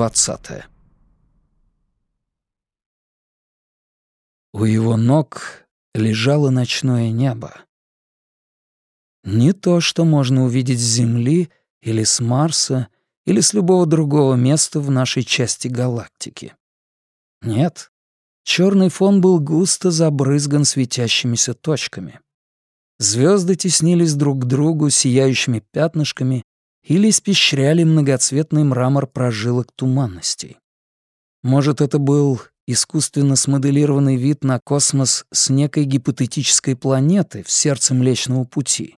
Глава двадцатая У его ног лежало ночное небо. Не то, что можно увидеть с Земли или с Марса, или с любого другого места в нашей части галактики. Нет, черный фон был густо забрызган светящимися точками. Звезды теснились друг к другу сияющими пятнышками или испещряли многоцветный мрамор прожилок туманностей. Может, это был искусственно смоделированный вид на космос с некой гипотетической планеты в сердце Млечного Пути.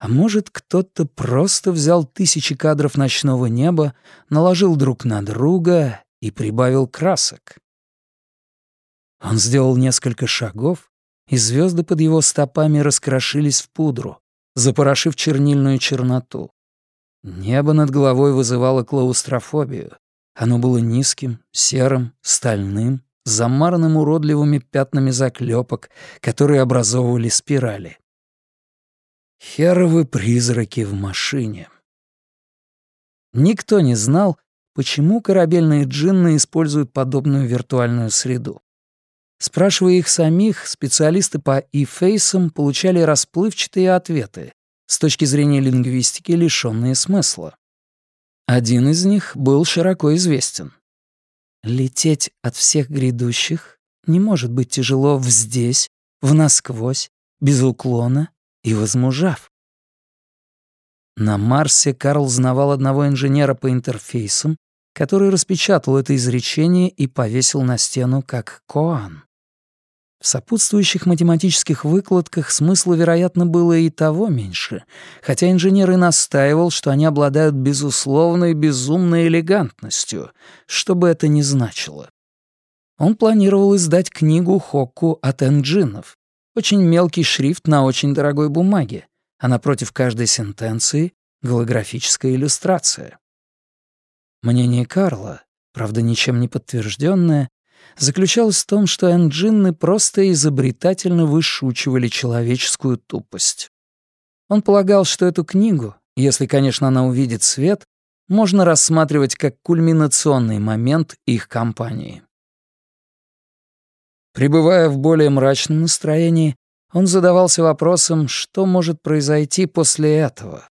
А может, кто-то просто взял тысячи кадров ночного неба, наложил друг на друга и прибавил красок. Он сделал несколько шагов, и звезды под его стопами раскрошились в пудру, запорошив чернильную черноту. Небо над головой вызывало клаустрофобию. Оно было низким, серым, стальным, замаранным уродливыми пятнами заклепок, которые образовывали спирали. Херовы призраки в машине. Никто не знал, почему корабельные джинны используют подобную виртуальную среду. Спрашивая их самих, специалисты по e-фейсам получали расплывчатые ответы, с точки зрения лингвистики лишённые смысла. Один из них был широко известен. Лететь от всех грядущих не может быть тяжело в здесь, в насквозь, без уклона и возмужав. На Марсе Карл знавал одного инженера по интерфейсам, который распечатал это изречение и повесил на стену как коан. В сопутствующих математических выкладках смысла, вероятно, было и того меньше, хотя инженер и настаивал, что они обладают безусловной безумной элегантностью, что бы это ни значило. Он планировал издать книгу Хокку от энджинов, очень мелкий шрифт на очень дорогой бумаге, а напротив каждой сентенции — голографическая иллюстрация. Мнение Карла, правда, ничем не подтвержденное, заключалась в том, что энджинны просто изобретательно вышучивали человеческую тупость. Он полагал, что эту книгу, если, конечно, она увидит свет, можно рассматривать как кульминационный момент их кампании. Пребывая в более мрачном настроении, он задавался вопросом, что может произойти после этого.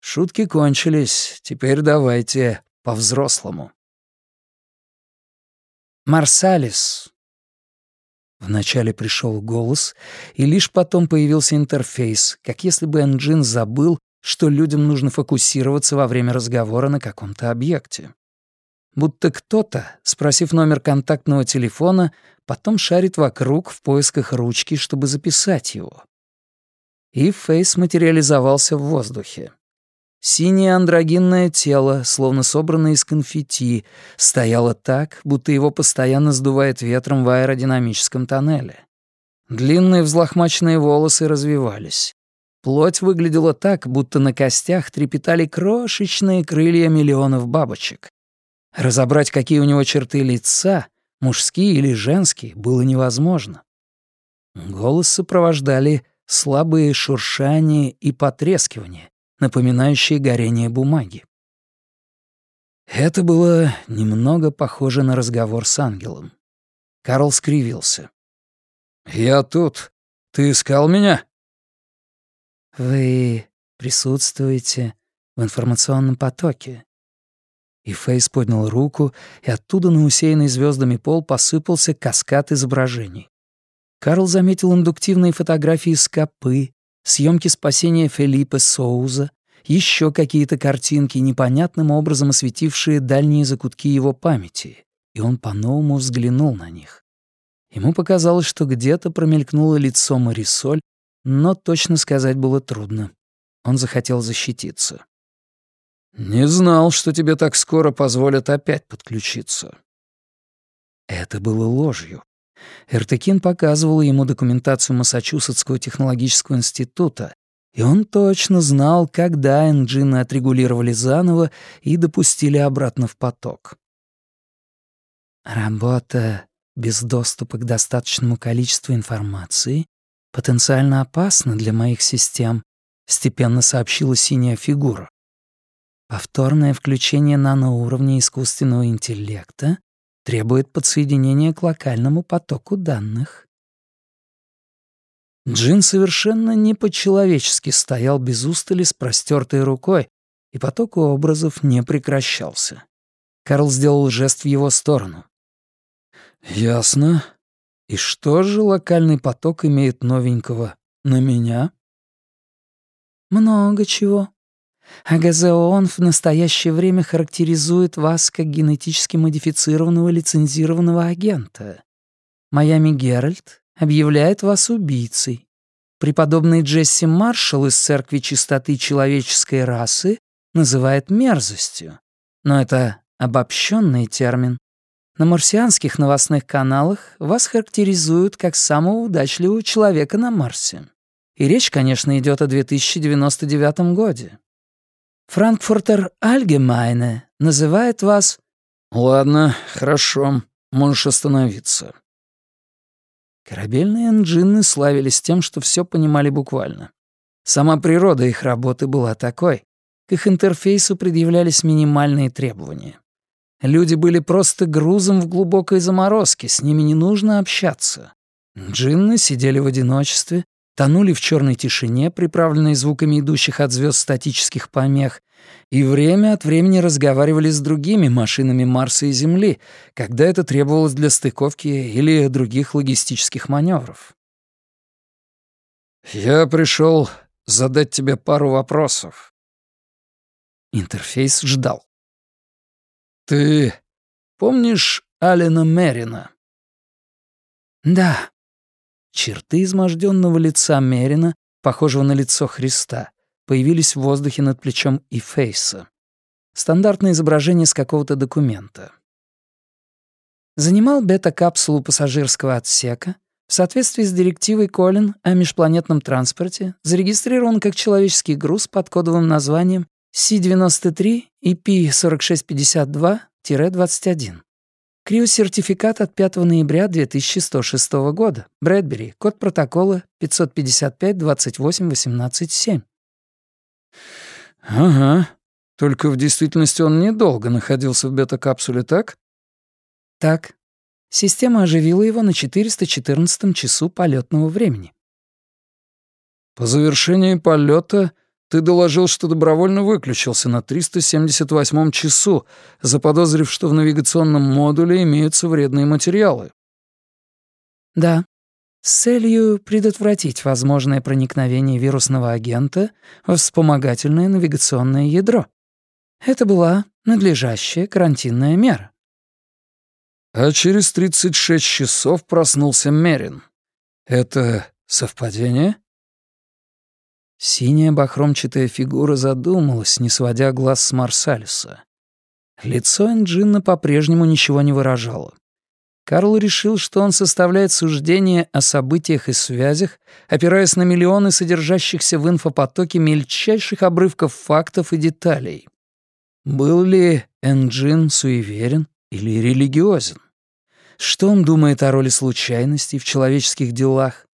Шутки кончились, теперь давайте по-взрослому. Марсалис». Вначале пришел голос, и лишь потом появился интерфейс, как если бы Энджин забыл, что людям нужно фокусироваться во время разговора на каком-то объекте. Будто кто-то, спросив номер контактного телефона, потом шарит вокруг в поисках ручки, чтобы записать его. И Фейс материализовался в воздухе. Синее андрогинное тело, словно собранное из конфетти, стояло так, будто его постоянно сдувает ветром в аэродинамическом тоннеле. Длинные взлохмаченные волосы развивались. Плоть выглядела так, будто на костях трепетали крошечные крылья миллионов бабочек. Разобрать, какие у него черты лица, мужские или женские, было невозможно. Голос сопровождали слабые шуршания и потрескивания, напоминающие горение бумаги. Это было немного похоже на разговор с ангелом. Карл скривился. «Я тут. Ты искал меня?» «Вы присутствуете в информационном потоке». И Фейс поднял руку, и оттуда на усеянный звездами пол посыпался каскад изображений. Карл заметил индуктивные фотографии скопы, съемки спасения Филиппа Соуза, еще какие-то картинки, непонятным образом осветившие дальние закутки его памяти, и он по-новому взглянул на них. Ему показалось, что где-то промелькнуло лицо Марисоль, но точно сказать было трудно. Он захотел защититься. «Не знал, что тебе так скоро позволят опять подключиться». Это было ложью. Эртекин показывал ему документацию Массачусетского технологического института, и он точно знал, когда энджины отрегулировали заново и допустили обратно в поток. Работа без доступа к достаточному количеству информации потенциально опасна для моих систем, степенно сообщила синяя фигура. Повторное включение наноуровня искусственного интеллекта требует подсоединения к локальному потоку данных. Джин совершенно не по-человечески стоял без устали с простертой рукой, и поток образов не прекращался. Карл сделал жест в его сторону. «Ясно. И что же локальный поток имеет новенького на меня?» «Много чего. АГЗООН в настоящее время характеризует вас как генетически модифицированного лицензированного агента. Майами Геральт объявляет вас убийцей. Преподобный Джесси Маршалл из Церкви Чистоты Человеческой Расы называет мерзостью. Но это обобщенный термин. На марсианских новостных каналах вас характеризуют как самого удачливого человека на Марсе. И речь, конечно, идет о 2099 годе. Франкфуртер Альгемайне называет вас... Ладно, хорошо, можешь остановиться. Корабельные энджины славились тем, что все понимали буквально. Сама природа их работы была такой. К их интерфейсу предъявлялись минимальные требования. Люди были просто грузом в глубокой заморозке, с ними не нужно общаться. Джинны сидели в одиночестве, тонули в черной тишине, приправленной звуками идущих от звезд статических помех, и время от времени разговаривали с другими машинами Марса и Земли, когда это требовалось для стыковки или других логистических маневров. «Я пришел задать тебе пару вопросов». Интерфейс ждал. «Ты помнишь Алина Мерина?» «Да». Черты изможденного лица Мерина, похожего на лицо Христа, появились в воздухе над плечом и Фейса. Стандартное изображение с какого-то документа. Занимал бета-капсулу пассажирского отсека. В соответствии с директивой Колин о межпланетном транспорте зарегистрирован как человеческий груз под кодовым названием C-93 и P-4652-21. Криосертификат от 5 ноября 2106 года. Брэдбери. Код протокола 555-28-18-7. «Ага. Только в действительности он недолго находился в бета-капсуле, так?» «Так. Система оживила его на 414 часу полетного времени». «По завершении полета ты доложил, что добровольно выключился на 378 часу, заподозрив, что в навигационном модуле имеются вредные материалы». «Да с целью предотвратить возможное проникновение вирусного агента в вспомогательное навигационное ядро. Это была надлежащая карантинная мера. А через 36 часов проснулся Мерин. Это совпадение? Синяя бахромчатая фигура задумалась, не сводя глаз с Марсалиса. Лицо Энджина по-прежнему ничего не выражало. Карл решил, что он составляет суждение о событиях и связях, опираясь на миллионы содержащихся в инфопотоке мельчайших обрывков фактов и деталей. Был ли Энджин суеверен или религиозен? Что он думает о роли случайностей в человеческих делах?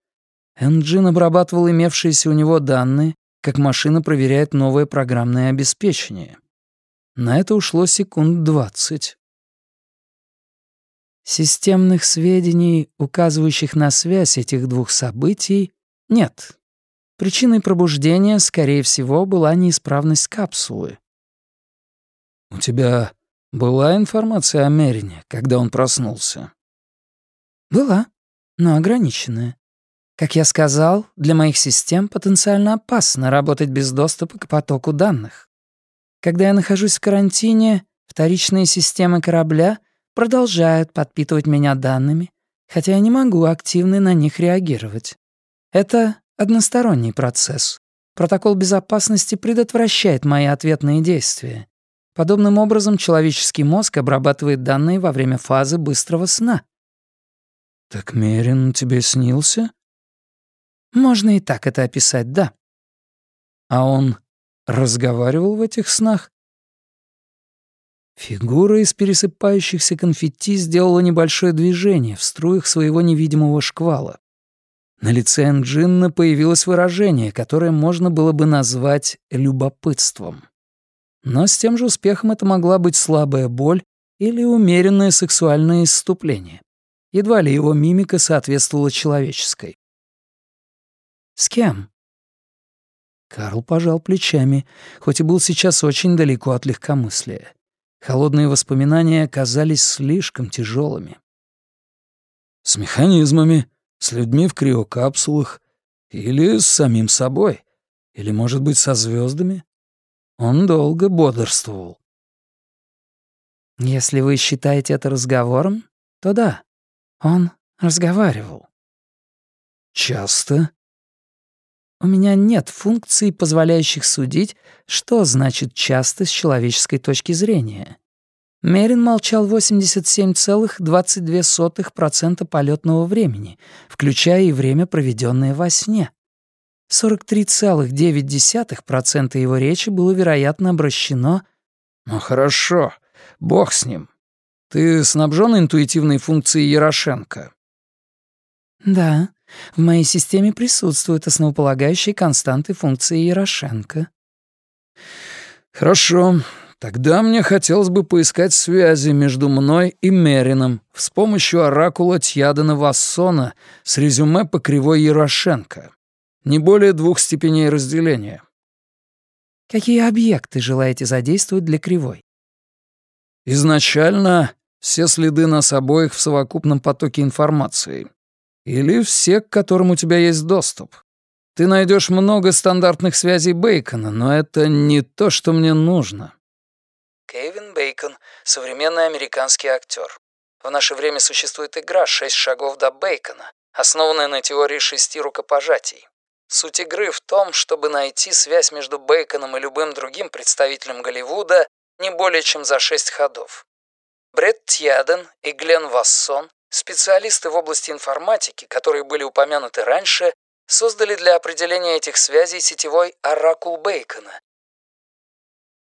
Энджин обрабатывал имевшиеся у него данные, как машина проверяет новое программное обеспечение. На это ушло секунд двадцать. Системных сведений, указывающих на связь этих двух событий, нет. Причиной пробуждения, скорее всего, была неисправность капсулы. «У тебя была информация о Мерине, когда он проснулся?» «Была, но ограниченная. Как я сказал, для моих систем потенциально опасно работать без доступа к потоку данных. Когда я нахожусь в карантине, вторичные системы корабля — продолжают подпитывать меня данными, хотя я не могу активно на них реагировать. Это односторонний процесс. Протокол безопасности предотвращает мои ответные действия. Подобным образом человеческий мозг обрабатывает данные во время фазы быстрого сна. «Так Мерин тебе снился?» «Можно и так это описать, да». «А он разговаривал в этих снах?» Фигура из пересыпающихся конфетти сделала небольшое движение в струях своего невидимого шквала. На лице Энджинна появилось выражение, которое можно было бы назвать любопытством. Но с тем же успехом это могла быть слабая боль или умеренное сексуальное исступление. Едва ли его мимика соответствовала человеческой. «С кем?» Карл пожал плечами, хоть и был сейчас очень далеко от легкомыслия. Холодные воспоминания оказались слишком тяжелыми. «С механизмами, с людьми в криокапсулах или с самим собой, или, может быть, со звездами. Он долго бодрствовал. Если вы считаете это разговором, то да, он разговаривал. Часто? У меня нет функций, позволяющих судить, что значит часто с человеческой точки зрения. Мерин молчал 87,22% полетного времени, включая и время, проведенное во сне. 43,9% его речи было, вероятно, обращено... «Ну хорошо, бог с ним. Ты снабжен интуитивной функцией Ярошенко?» «Да, в моей системе присутствуют основополагающие константы функции Ярошенко». «Хорошо, тогда мне хотелось бы поискать связи между мной и Мерином с помощью оракула Тьядена Вассона с резюме по кривой Ярошенко». Не более двух степеней разделения. Какие объекты желаете задействовать для кривой? Изначально все следы нас обоих в совокупном потоке информации. Или все, к которым у тебя есть доступ. Ты найдешь много стандартных связей Бейкона, но это не то, что мне нужно. Кевин Бейкон — современный американский актер. В наше время существует игра «Шесть шагов до Бейкона», основанная на теории шести рукопожатий. Суть игры в том, чтобы найти связь между Бейконом и любым другим представителем Голливуда не более чем за шесть ходов. Бретт Тьяден и Глен Вассон, специалисты в области информатики, которые были упомянуты раньше, создали для определения этих связей сетевой оракул Бейкона.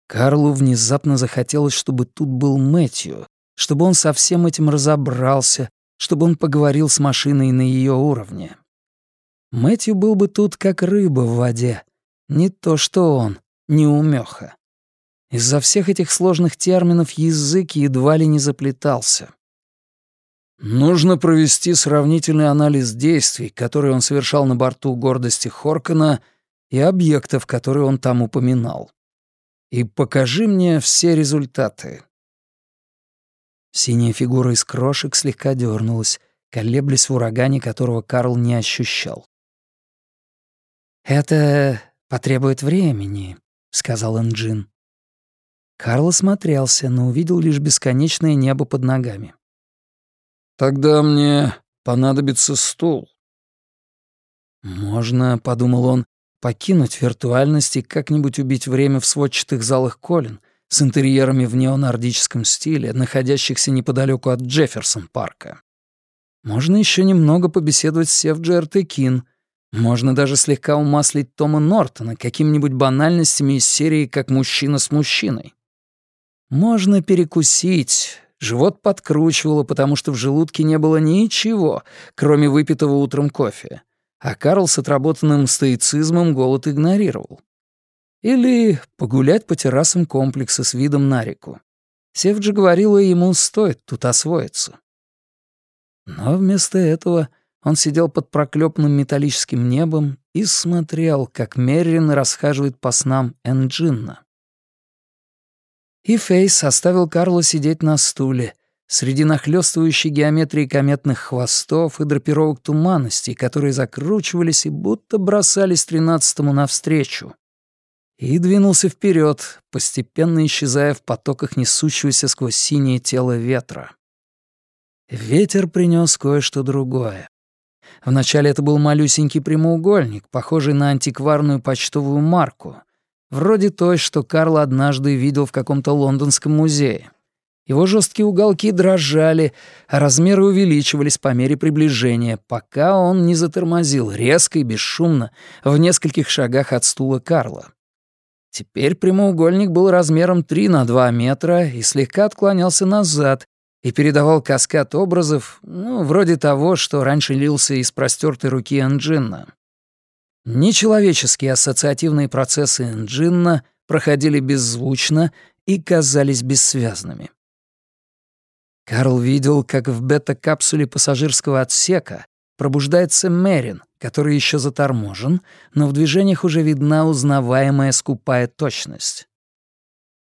Карлу внезапно захотелось, чтобы тут был Мэтью, чтобы он со всем этим разобрался, чтобы он поговорил с машиной на ее уровне. Мэтью был бы тут как рыба в воде. Не то что он, не умеха. Из-за всех этих сложных терминов язык едва ли не заплетался. Нужно провести сравнительный анализ действий, которые он совершал на борту гордости Хоркана, и объектов, которые он там упоминал. И покажи мне все результаты. Синяя фигура из крошек слегка дернулась, колеблясь в урагане, которого Карл не ощущал. «Это потребует времени», — сказал Энджин. Карл смотрелся, но увидел лишь бесконечное небо под ногами. «Тогда мне понадобится стул». «Можно, — подумал он, — покинуть виртуальность и как-нибудь убить время в сводчатых залах Колин с интерьерами в неонордическом стиле, находящихся неподалеку от Джефферсон-парка. Можно еще немного побеседовать с Сев Джертекин, можно даже слегка умаслить Тома Нортона какими-нибудь банальностями из серии «Как мужчина с мужчиной». Можно перекусить. Живот подкручивало, потому что в желудке не было ничего, кроме выпитого утром кофе. А Карл с отработанным стоицизмом голод игнорировал. Или погулять по террасам комплекса с видом на реку. Севджи говорила ему, стоит тут освоиться. Но вместо этого он сидел под проклёпанным металлическим небом и смотрел, как Меррин расхаживает по снам Энджинна. И Фейс оставил Карла сидеть на стуле, среди нахлёстывающей геометрии кометных хвостов и драпировок туманностей, которые закручивались и будто бросались тринадцатому навстречу. И двинулся вперед, постепенно исчезая в потоках несущегося сквозь синее тело ветра. Ветер принес кое-что другое. Вначале это был малюсенький прямоугольник, похожий на антикварную почтовую марку, вроде той, что Карл однажды видел в каком-то лондонском музее. Его жесткие уголки дрожали, а размеры увеличивались по мере приближения, пока он не затормозил резко и бесшумно в нескольких шагах от стула Карла. Теперь прямоугольник был размером 3 на 2 метра и слегка отклонялся назад, и передавал каскад образов, ну, вроде того, что раньше лился из простертой руки Энджинна. Нечеловеческие ассоциативные процессы Энджинна проходили беззвучно и казались бессвязными. Карл видел, как в бета-капсуле пассажирского отсека пробуждается Мерин, который еще заторможен, но в движениях уже видна узнаваемая скупая точность.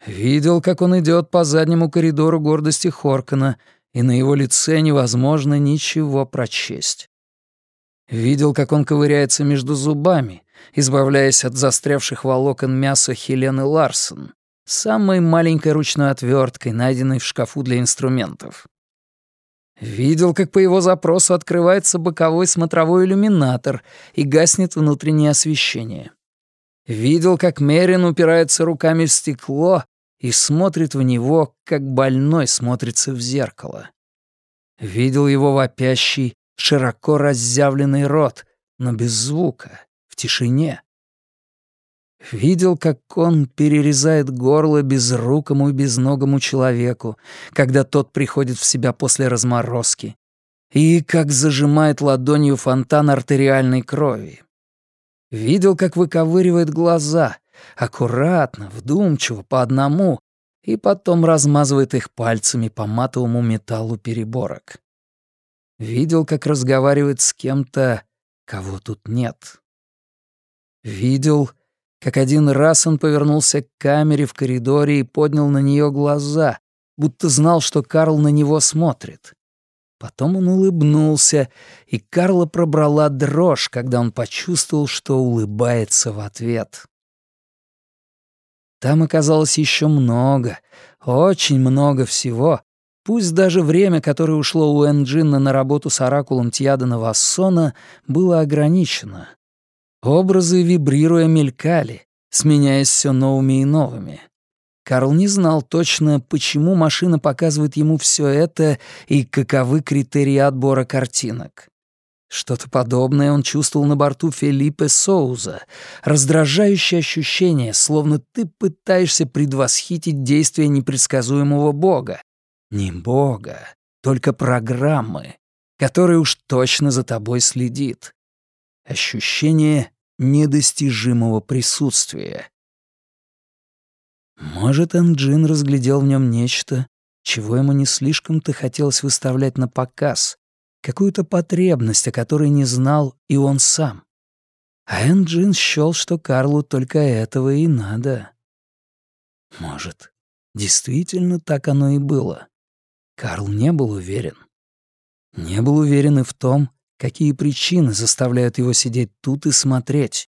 Видел, как он идет по заднему коридору гордости Хоркана, и на его лице невозможно ничего прочесть. Видел, как он ковыряется между зубами, избавляясь от застрявших волокон мяса Хелены Ларсон, самой маленькой ручной отверткой, найденной в шкафу для инструментов. Видел, как по его запросу открывается боковой смотровой иллюминатор и гаснет внутреннее освещение. Видел, как Мерин упирается руками в стекло и смотрит в него, как больной смотрится в зеркало. Видел его вопящий, широко разъявленный рот, но без звука, в тишине. Видел, как он перерезает горло безрукому и безногому человеку, когда тот приходит в себя после разморозки, и как зажимает ладонью фонтан артериальной крови. Видел, как выковыривает глаза, аккуратно, вдумчиво, по одному, и потом размазывает их пальцами по матовому металлу переборок. Видел, как разговаривает с кем-то, кого тут нет. Видел, как один раз он повернулся к камере в коридоре и поднял на нее глаза, будто знал, что Карл на него смотрит. Потом он улыбнулся, и Карла пробрала дрожь, когда он почувствовал, что улыбается в ответ. Там оказалось еще много, очень много всего, пусть даже время, которое ушло у Энджина на работу с оракулом Тьядана Вассона, было ограничено. Образы, вибрируя, мелькали, сменяясь все новыми и новыми. Карл не знал точно, почему машина показывает ему все это и каковы критерии отбора картинок. Что-то подобное он чувствовал на борту Филиппе Соуза. Раздражающее ощущение, словно ты пытаешься предвосхитить действия непредсказуемого бога. Не бога, только программы, которая уж точно за тобой следит. Ощущение недостижимого присутствия. Может, Энджин разглядел в нем нечто, чего ему не слишком-то хотелось выставлять на показ, какую-то потребность, о которой не знал и он сам. А Энджин счёл, что Карлу только этого и надо. Может, действительно так оно и было. Карл не был уверен. Не был уверен и в том, какие причины заставляют его сидеть тут и смотреть.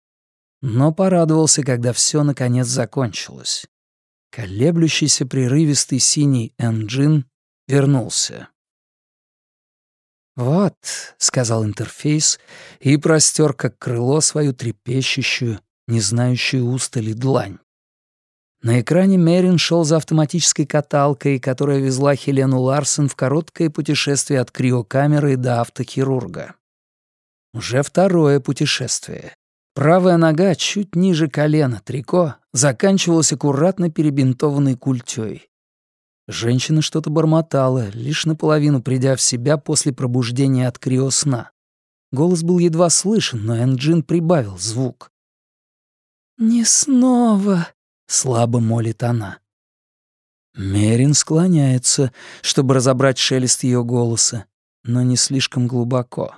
Но порадовался, когда все наконец закончилось. Колеблющийся прерывистый синий энджин вернулся. «Вот», — сказал интерфейс и простер как крыло свою трепещущую, не знающую устали длань. На экране Мерин шел за автоматической каталкой, которая везла Хелену Ларсен в короткое путешествие от криокамеры до автохирурга. Уже второе путешествие. Правая нога чуть ниже колена, трико, заканчивалась аккуратно перебинтованной культёй. Женщина что-то бормотала, лишь наполовину придя в себя после пробуждения от криосна. Голос был едва слышен, но Энджин прибавил звук. «Не снова», — слабо молит она. Мерин склоняется, чтобы разобрать шелест ее голоса, но не слишком глубоко.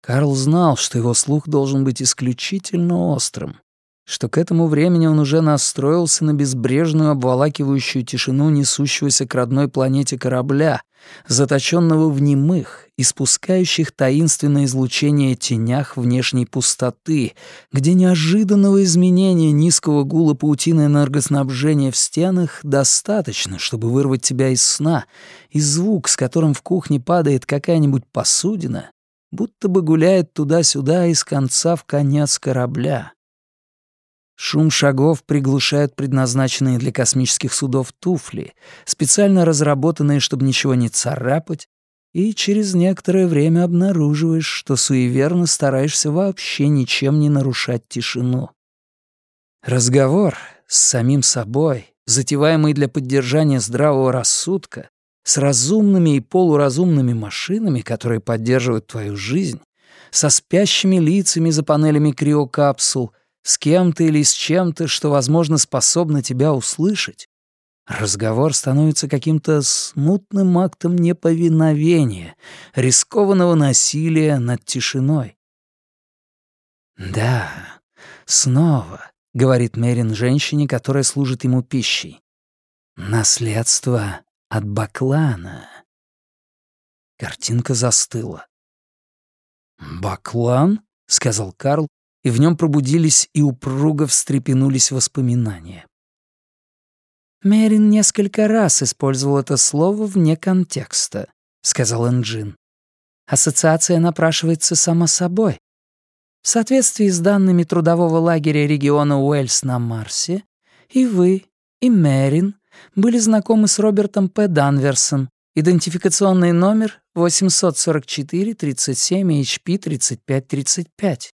Карл знал, что его слух должен быть исключительно острым что к этому времени он уже настроился на безбрежную обволакивающую тишину несущегося к родной планете корабля, заточенного в немых, испускающих таинственное излучение тенях внешней пустоты, где неожиданного изменения низкого гула паутины энергоснабжения в стенах достаточно, чтобы вырвать тебя из сна, и звук, с которым в кухне падает какая-нибудь посудина, будто бы гуляет туда-сюда из конца в конец корабля. Шум шагов приглушают предназначенные для космических судов туфли, специально разработанные, чтобы ничего не царапать, и через некоторое время обнаруживаешь, что суеверно стараешься вообще ничем не нарушать тишину. Разговор с самим собой, затеваемый для поддержания здравого рассудка, с разумными и полуразумными машинами, которые поддерживают твою жизнь, со спящими лицами за панелями криокапсул — с кем-то или с чем-то, что, возможно, способно тебя услышать, разговор становится каким-то смутным актом неповиновения, рискованного насилия над тишиной. «Да, снова», — говорит Мерин женщине, которая служит ему пищей. «Наследство от Баклана». Картинка застыла. «Баклан?» — сказал Карл, и в нем пробудились и упруго встрепенулись воспоминания. «Мерин несколько раз использовал это слово вне контекста», — сказал Энджин. «Ассоциация напрашивается сама собой. В соответствии с данными трудового лагеря региона Уэльс на Марсе, и вы, и Мерин были знакомы с Робертом П. Данверсом, идентификационный номер 844-37-HP-3535.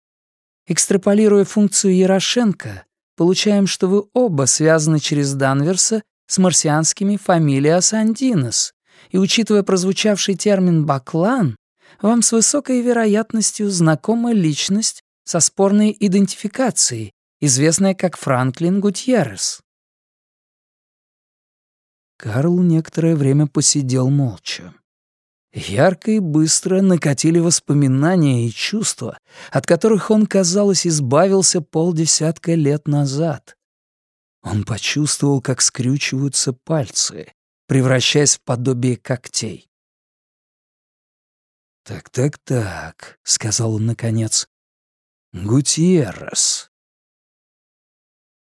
Экстраполируя функцию Ярошенко, получаем, что вы оба связаны через Данверса с марсианскими фамилиас Андинос, и, учитывая прозвучавший термин «баклан», вам с высокой вероятностью знакома личность со спорной идентификацией, известная как Франклин Гутьеррес. Карл некоторое время посидел молча. Ярко и быстро накатили воспоминания и чувства, от которых он, казалось, избавился полдесятка лет назад. Он почувствовал, как скрючиваются пальцы, превращаясь в подобие когтей. «Так-так-так», — сказал он наконец. «Гутьеррес.